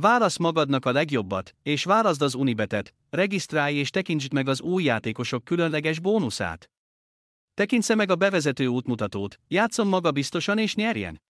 Válasz magadnak a legjobbat, és válaszd az Unibetet, regisztrálj és tekintsd meg az új játékosok különleges bónuszát. Tekintse meg a bevezető útmutatót, játszon maga biztosan és nyerjen!